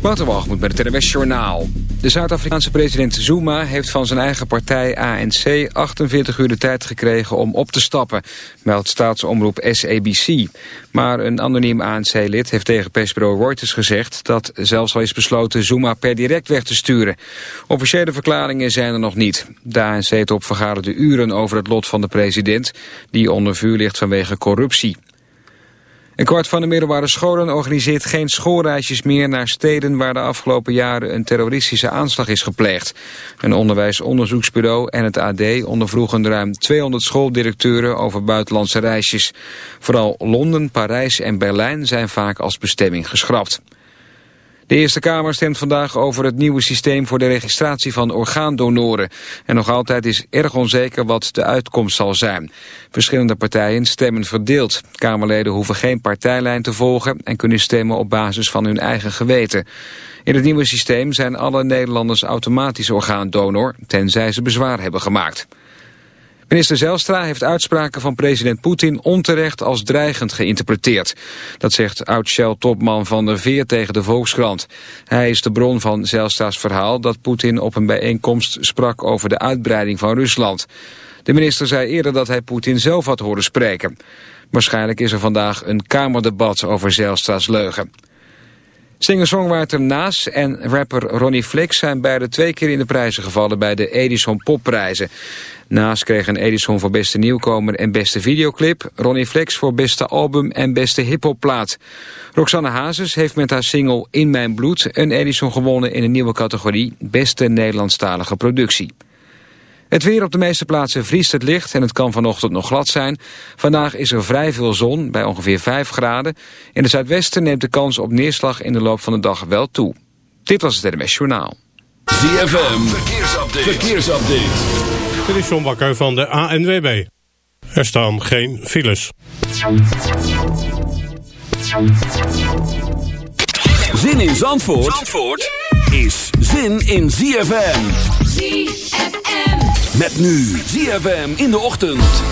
Waterwalgemoed met het RWS Journaal. De Zuid-Afrikaanse president Zuma heeft van zijn eigen partij ANC 48 uur de tijd gekregen om op te stappen, meldt staatsomroep SABC. Maar een anoniem ANC-lid heeft tegen persbureau Reuters gezegd dat zelfs al is besloten Zuma per direct weg te sturen. Officiële verklaringen zijn er nog niet. De ANC-top vergaderde uren over het lot van de president, die onder vuur ligt vanwege corruptie. Een kwart van de middelbare scholen organiseert geen schoolreisjes meer naar steden waar de afgelopen jaren een terroristische aanslag is gepleegd. Een onderwijsonderzoeksbureau en het AD ondervroegen ruim 200 schooldirecteuren over buitenlandse reisjes. Vooral Londen, Parijs en Berlijn zijn vaak als bestemming geschrapt. De Eerste Kamer stemt vandaag over het nieuwe systeem voor de registratie van orgaandonoren. En nog altijd is erg onzeker wat de uitkomst zal zijn. Verschillende partijen stemmen verdeeld. Kamerleden hoeven geen partijlijn te volgen en kunnen stemmen op basis van hun eigen geweten. In het nieuwe systeem zijn alle Nederlanders automatisch orgaandonor, tenzij ze bezwaar hebben gemaakt. Minister Zelstra heeft uitspraken van president Poetin onterecht als dreigend geïnterpreteerd. Dat zegt oud-Shell-topman Van der Veer tegen de Volkskrant. Hij is de bron van Zelstra's verhaal dat Poetin op een bijeenkomst sprak over de uitbreiding van Rusland. De minister zei eerder dat hij Poetin zelf had horen spreken. Waarschijnlijk is er vandaag een kamerdebat over Zelstra's leugen. Singer-songwriter Naas en rapper Ronnie Flex zijn beide twee keer in de prijzen gevallen bij de Edison Popprijzen. Naas kreeg een Edison voor beste nieuwkomer en beste videoclip. Ronnie Flex voor beste album en beste hiphopplaat. Roxanne Hazes heeft met haar single In Mijn Bloed een Edison gewonnen in een nieuwe categorie beste Nederlandstalige productie. Het weer op de meeste plaatsen vriest het licht en het kan vanochtend nog glad zijn. Vandaag is er vrij veel zon, bij ongeveer 5 graden. In het zuidwesten neemt de kans op neerslag in de loop van de dag wel toe. Dit was het RMS Journaal. ZFM, verkeersupdate. verkeersupdate. Dit is John Bakker van de ANWB. Er staan geen files. Zin in Zandvoort, Zandvoort? is zin in ZFM. ZFM. Met nu ZFM in de ochtend.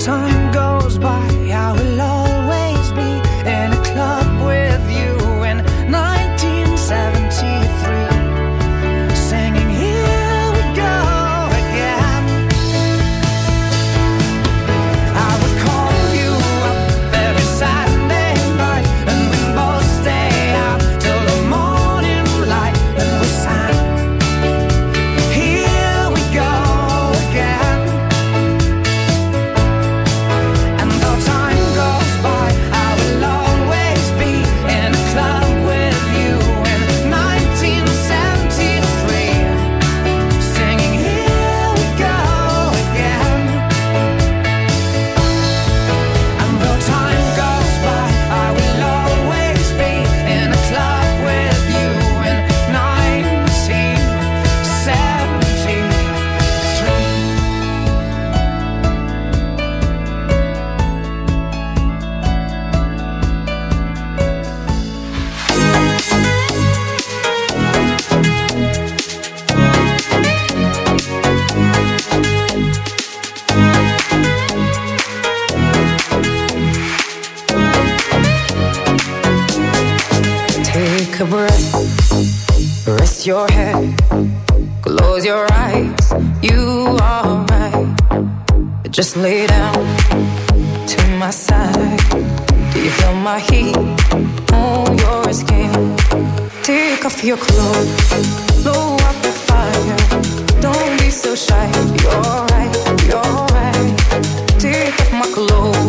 time goes by.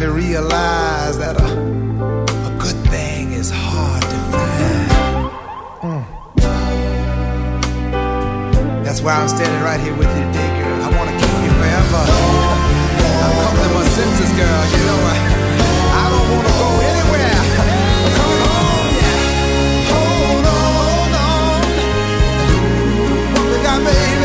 finally realize that a, a good thing is hard to find. Mm. That's why I'm standing right here with you today, girl. I want to keep you forever. I'm coming to my senses, girl. You know, I, I don't want to go anywhere. Come on, yeah. Hold on, hold on. You got me.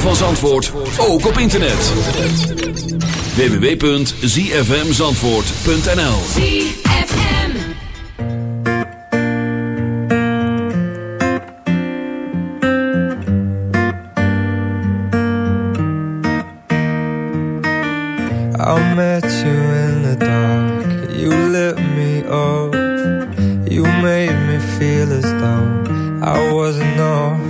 van Zandvoort ook op internet. www.zfmzandvoort.nl ZFM I met you in the dark. You lit me up. You made me feel as though I wasn't off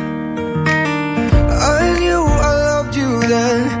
等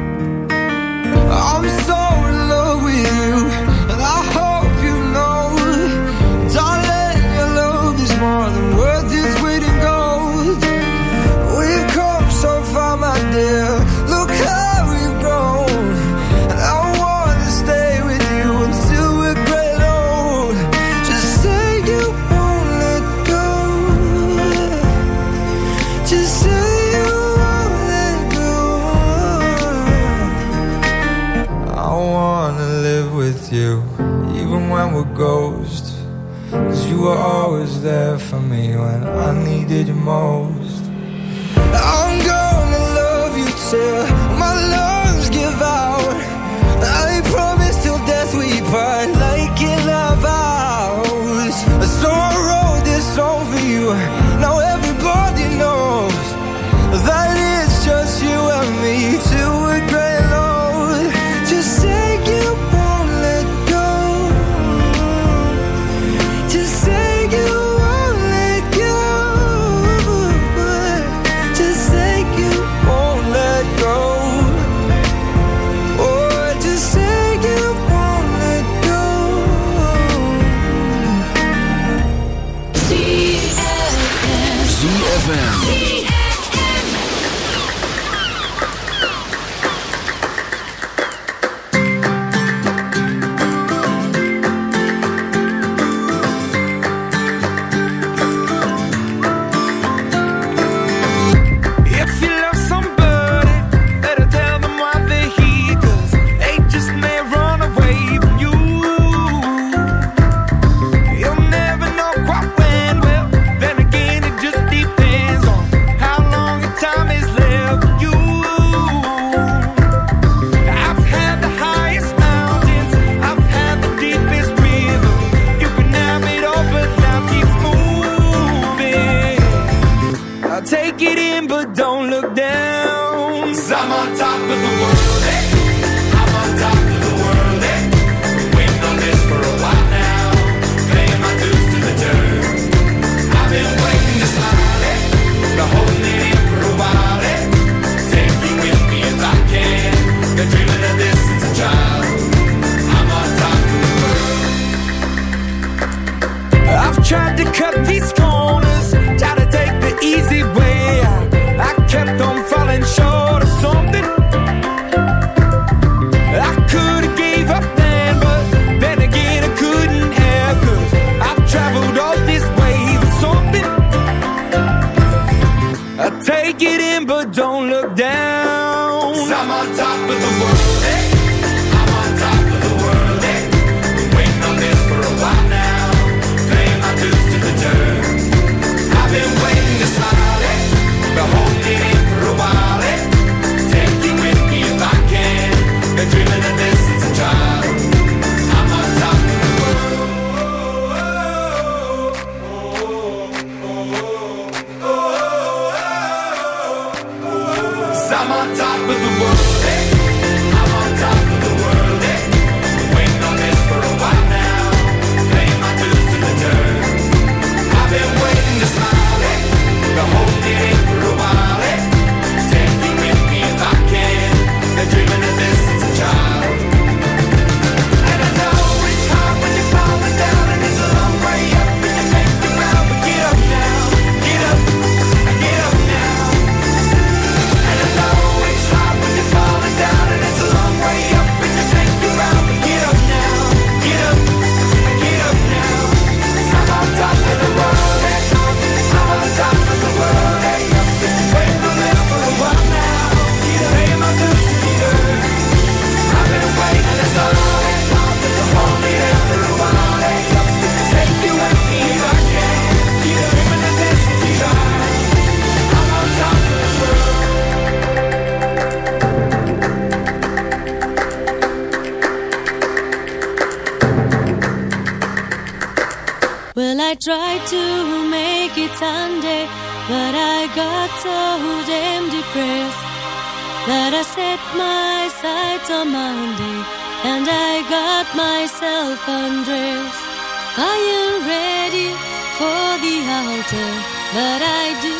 But I do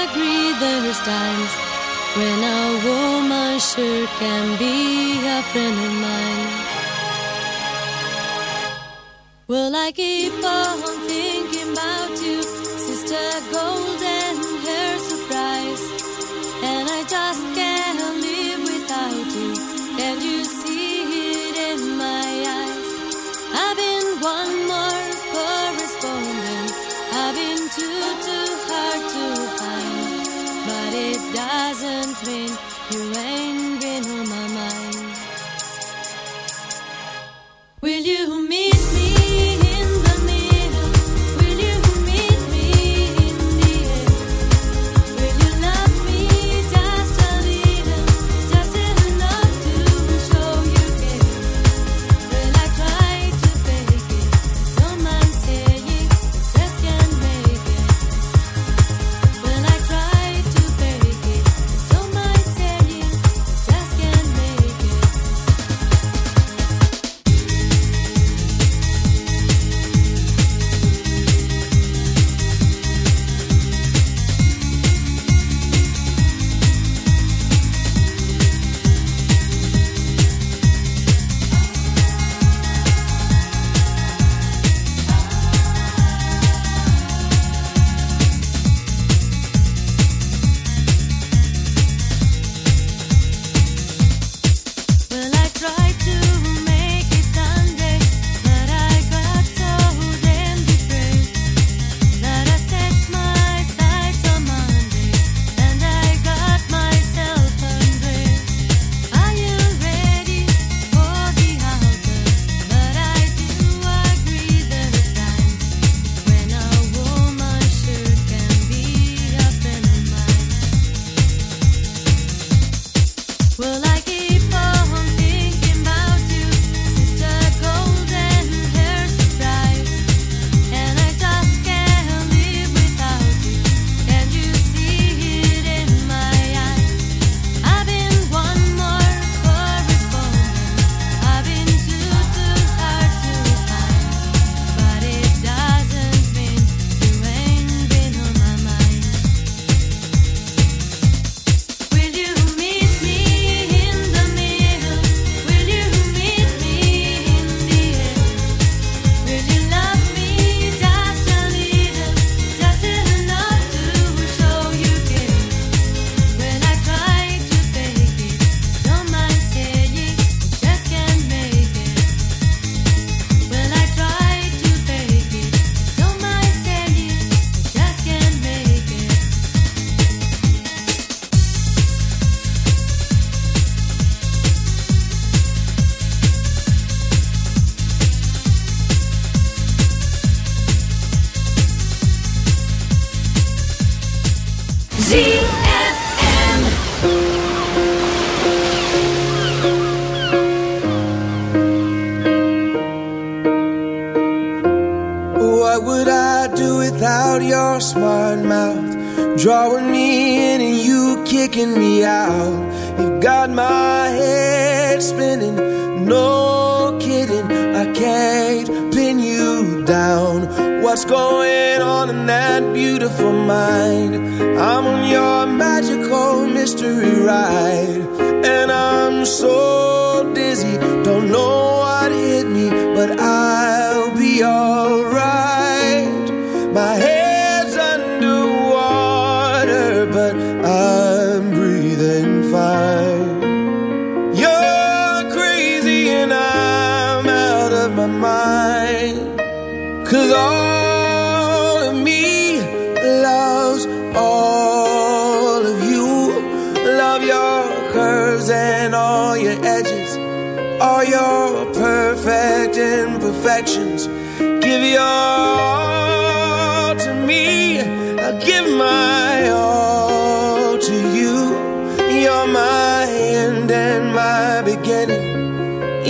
agree there's times when a woman sure can be a friend of mine. Will I keep on?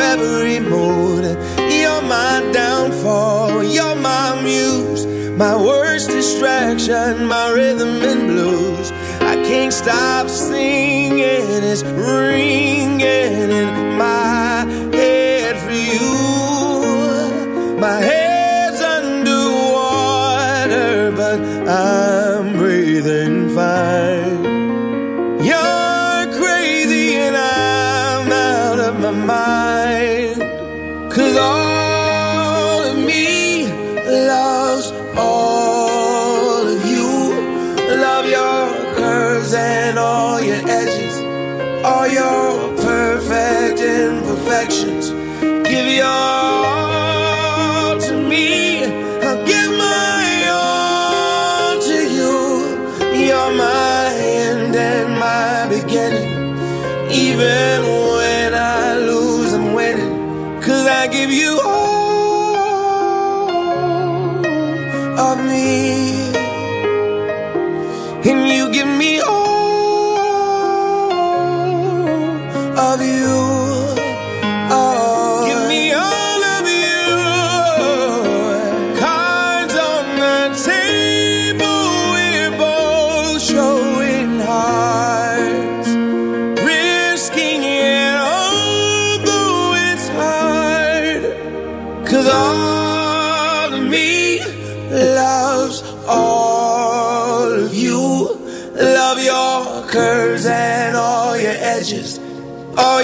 every mood. You're my downfall. You're my muse. My worst distraction, my rhythm and blues. I can't stop singing. It's ringing in my head for you. My head's underwater, but I'm breathing fine.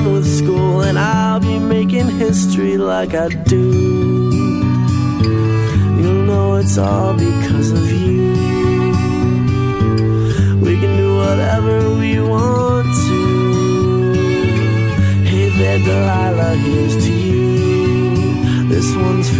done with school, and I'll be making history like I do. You'll know it's all because of you. We can do whatever we want to. Hey there, Delilah, here's to you. This one's for